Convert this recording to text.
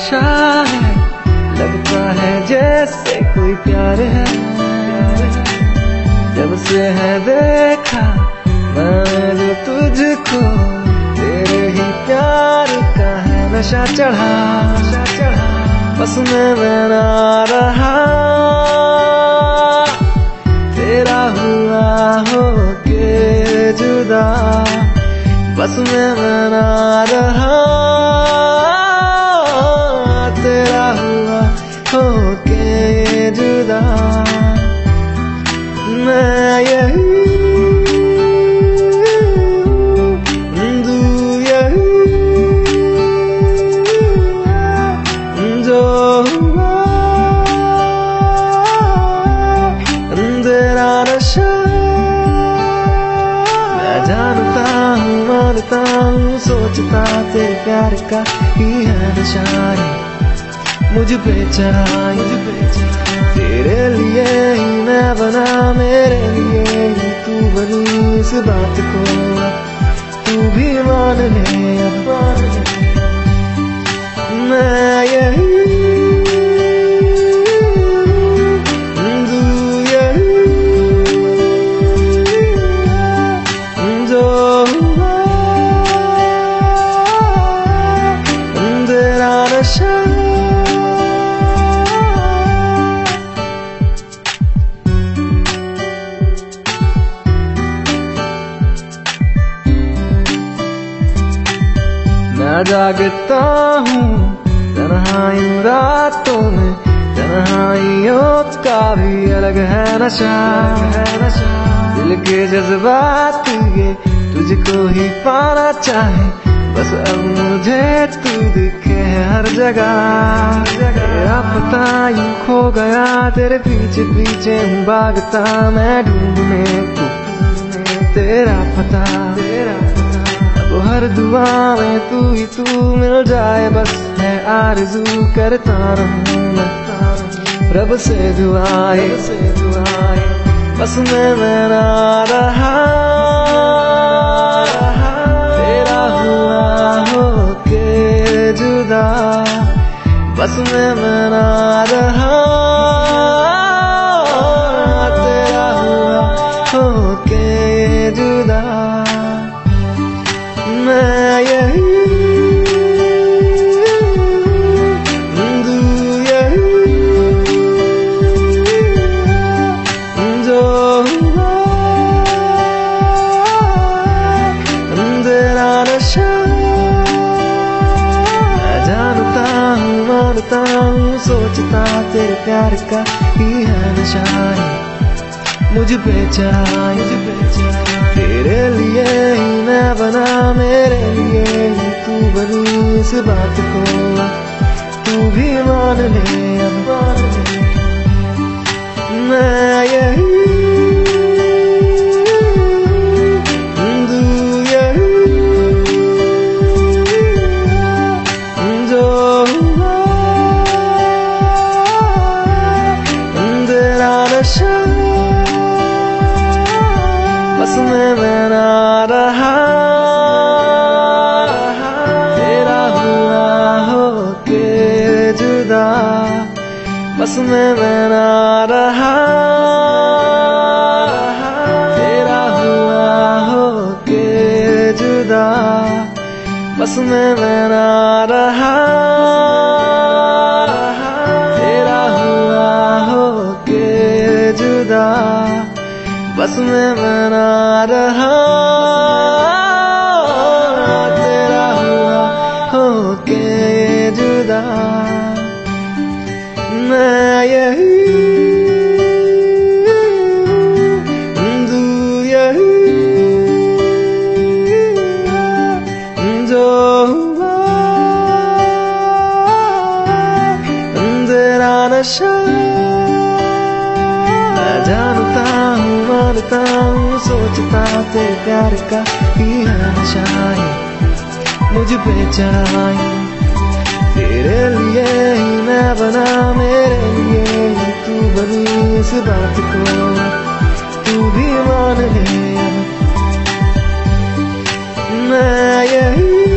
नशा है, लगता है जैसे कोई प्यार है। जब से है देखा मैं जो तुझको, तेरे ही प्यार का है नशा चढ़ा। बस मैं ना रहा, तेरा हुआ हो के जुदा। बस में मैं ना रहा। हो जुदा। मैं यही जानता हूँ, मानता हूँ, सोचता तेरे प्यार का ही है निशानी। मुझ पे चढ़ाई तेरे लिए ही मैं बना, मेरे लिए ही तू बनी इस बात को। तू भी मान ले मैं यही मैं जागता हूँ, तन्हाई रातों में, तन्हाइयों का भी अलग है नशा। है नशा दिल के जज्बात ये तुझको ही पाना चाहे, बस अब मुझे तू दिखे हर जगह। तेरा पता यूँ खो गया, तेरे पीछे पीछे हूँ भागता मैं ढूँढने को। तेरा पता हर दुआ में तू ही तू मिल जाए, बस है आरज़ू करता रहूँ मैं। रब से दुआए से दुआए, बस मैं मैं ना रहा। तेरा हुआ हो के जुदा, बस मैं मैं ना रहा। मानता हूँ, सोचता तेरे प्यार का ही है निशानी। मुझ चढ़ाई मुझ पे तेरे लिए ही मैं बना, मेरे लिए ही तू बनी इस बात को। तू भी मान ले मान ले। मैं यही बस मैं मैं ना रहा। तेरा हुआ हो के जुदा। बस मैं मैं ना रहा। तेरा हुआ हो के जुदा। बस मैं मैं ना रहा। जानता हूँ मानता हूँ सोचता तेरे प्यार का ही है नशा ये मुझ पे चढ़ाई तेरे लिए ही मैं बना, मेरे लिए ही तू बनी इस बात को। तू भी मान ले। मैं यही